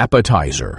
appetizer.